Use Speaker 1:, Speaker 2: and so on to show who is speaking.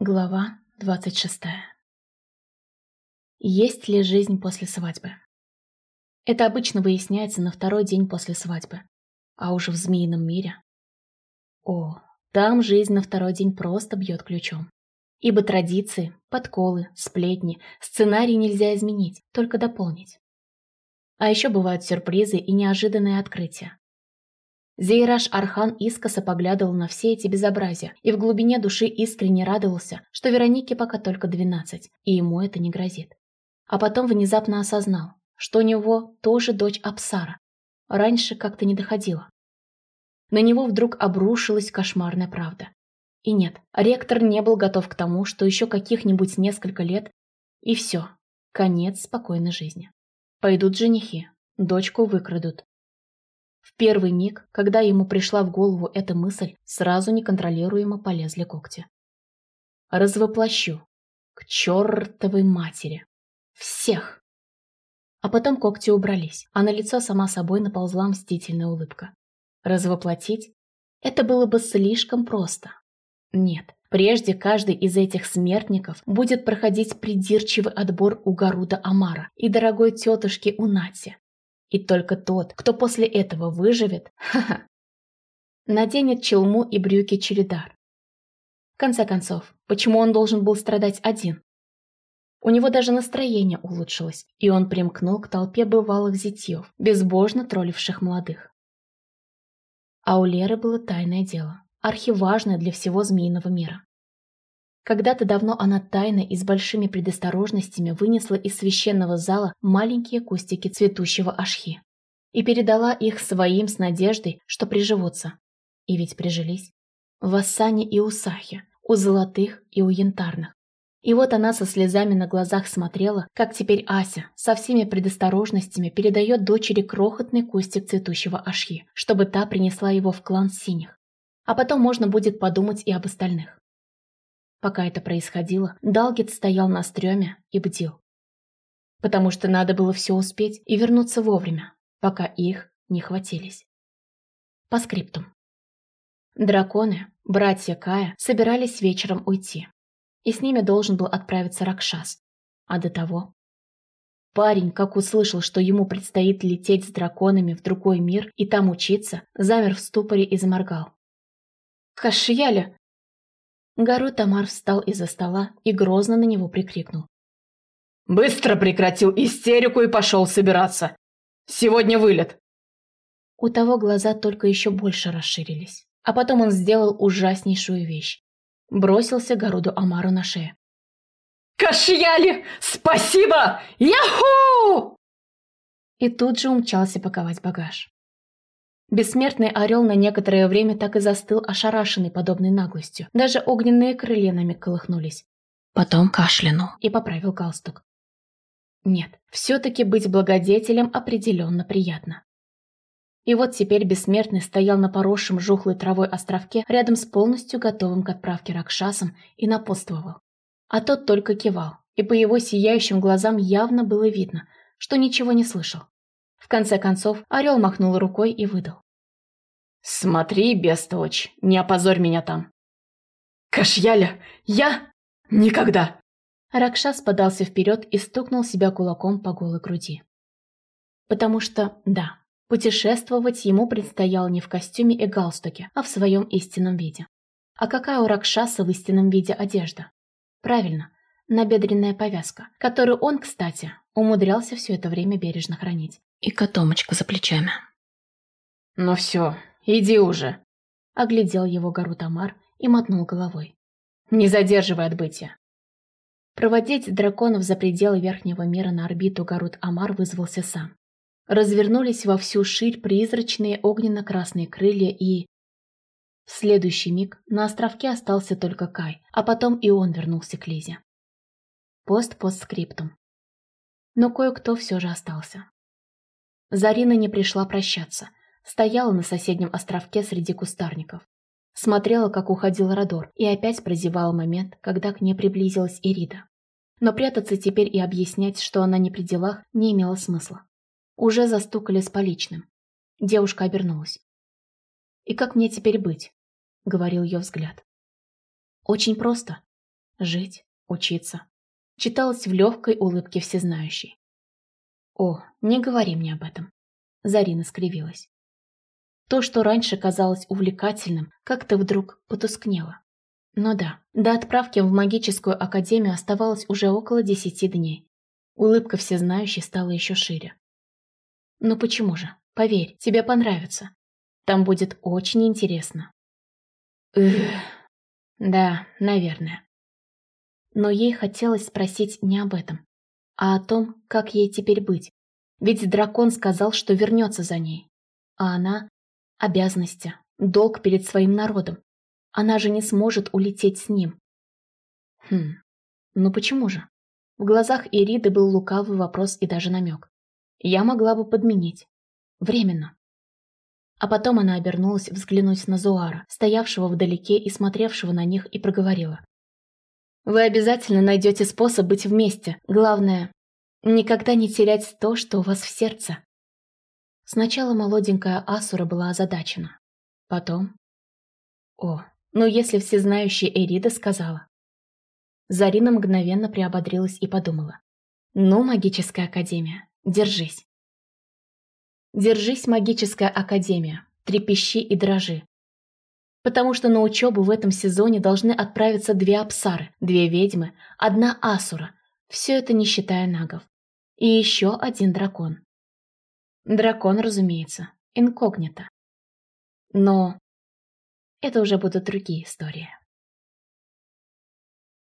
Speaker 1: Глава 26. Есть ли жизнь после свадьбы? Это обычно выясняется на второй день после свадьбы. А уже в змеином мире... О, там жизнь на второй день просто бьет ключом. Ибо традиции, подколы, сплетни, сценарий нельзя изменить, только дополнить. А еще бывают сюрпризы и неожиданные открытия. Зейраш Архан искоса поглядывал на все эти безобразия и в глубине души искренне радовался, что Веронике пока только двенадцать, и ему это не грозит. А потом внезапно осознал, что у него тоже дочь Апсара. Раньше как-то не доходило. На него вдруг обрушилась кошмарная правда. И нет, ректор не был готов к тому, что еще каких-нибудь несколько лет, и все, конец спокойной жизни. Пойдут женихи, дочку выкрадут, в первый миг, когда ему пришла в голову эта мысль, сразу неконтролируемо полезли когти. Развоплощу. К чертовой матери. Всех. А потом когти убрались, а на лицо сама собой наползла мстительная улыбка. Развоплотить? Это было бы слишком просто. Нет, прежде каждый из этих смертников будет проходить придирчивый отбор у Гаруда Амара и дорогой тетушки Унати, и только тот, кто после этого выживет, ха-ха, наденет челму и брюки чередар. В конце концов, почему он должен был страдать один? У него даже настроение улучшилось, и он примкнул к толпе бывалых зятьев, безбожно тролливших молодых. А у Леры было тайное дело, архиважное для всего змеиного мира. Когда-то давно она тайно и с большими предосторожностями вынесла из священного зала маленькие кустики цветущего ашхи и передала их своим с надеждой, что приживутся. И ведь прижились. В Ассане и Усахе, у золотых и у янтарных. И вот она со слезами на глазах смотрела, как теперь Ася со всеми предосторожностями передает дочери крохотный кустик цветущего ашхи, чтобы та принесла его в клан синих. А потом можно будет подумать и об остальных. Пока это происходило, Далгет стоял на стреме и бдил. Потому что надо было все успеть и вернуться вовремя, пока их не хватились. По скриптум. Драконы, братья Кая, собирались вечером уйти. И с ними должен был отправиться Ракшас. А до того... Парень, как услышал, что ему предстоит лететь с драконами в другой мир и там учиться, замер в ступоре и заморгал. «Кашияля, Гару Тамар встал из-за стола и грозно на него прикрикнул. «Быстро прекратил истерику и пошел собираться! Сегодня вылет!» У того глаза только еще больше расширились. А потом он сделал ужаснейшую вещь. Бросился Гаруду Амару на шею. «Кашьяли! Спасибо! Яху!» И тут же умчался паковать багаж. Бессмертный орел на некоторое время так и застыл, ошарашенный подобной наглостью. Даже огненные крылья на миг колыхнулись. Потом кашлянул и поправил галстук. Нет, все-таки быть благодетелем определенно приятно. И вот теперь бессмертный стоял на поросшем жухлой травой островке рядом с полностью готовым к отправке Ракшасом и напутствовал. А тот только кивал, и по его сияющим глазам явно было видно, что ничего не слышал. В конце концов, орел махнул рукой и выдал. «Смотри, бестолочь, не опозорь меня там!» «Кашьяля, я? Никогда!» Ракшас подался вперед и стукнул себя кулаком по голой груди. Потому что, да, путешествовать ему предстояло не в костюме и галстуке, а в своем истинном виде. А какая у Ракшаса в истинном виде одежда? Правильно, набедренная повязка, которую он, кстати, умудрялся все это время бережно хранить. И котомочка за плечами. «Ну все, Иди уже!» Оглядел его гору Тамар и мотнул головой. «Не задерживай отбытие!» Проводить драконов за пределы Верхнего мира на орбиту Гарут Амар вызвался сам. Развернулись во всю ширь призрачные огненно-красные крылья и... В следующий миг на островке остался только Кай, а потом и он вернулся к Лизе. Пост-постскриптум. Но кое-кто все же остался. Зарина не пришла прощаться – Стояла на соседнем островке среди кустарников. Смотрела, как уходил Родор, и опять прозевала момент, когда к ней приблизилась Ирида. Но прятаться теперь и объяснять, что она не при делах, не имело смысла. Уже застукали с поличным. Девушка обернулась. «И как мне теперь быть?» — говорил ее взгляд. «Очень просто. жить, учиться, читалось в легкой улыбке всезнающей. «О, не говори мне об этом», — Зарина скривилась. То, что раньше казалось увлекательным, как-то вдруг потускнело. Но да, до отправки в магическую академию оставалось уже около десяти дней. Улыбка всезнающей стала еще шире. «Ну почему же? Поверь, тебе понравится. Там будет очень интересно». «Эх, да, наверное». Но ей хотелось спросить не об этом, а о том, как ей теперь быть. Ведь дракон сказал, что вернется за ней. А она — обязанности, долг перед своим народом. Она же не сможет улететь с ним. Хм, ну почему же? В глазах Ириды был лукавый вопрос и даже намек. Я могла бы подменить. Временно. А потом она обернулась взглянуть на Зуара, стоявшего вдалеке и смотревшего на них, и проговорила. «Вы обязательно найдете способ быть вместе. Главное, никогда не терять то, что у вас в сердце». Сначала молоденькая Асура была озадачена. Потом... О, ну если всезнающая Эрида сказала. Зарина мгновенно приободрилась и подумала. Ну, магическая академия, держись. Держись, магическая академия, трепещи и дрожи. Потому что на учебу в этом сезоне должны отправиться две апсары, две ведьмы, одна асура, все это не считая нагов. И еще один дракон. Дракон, разумеется, инкогнито. Но это уже будут другие истории.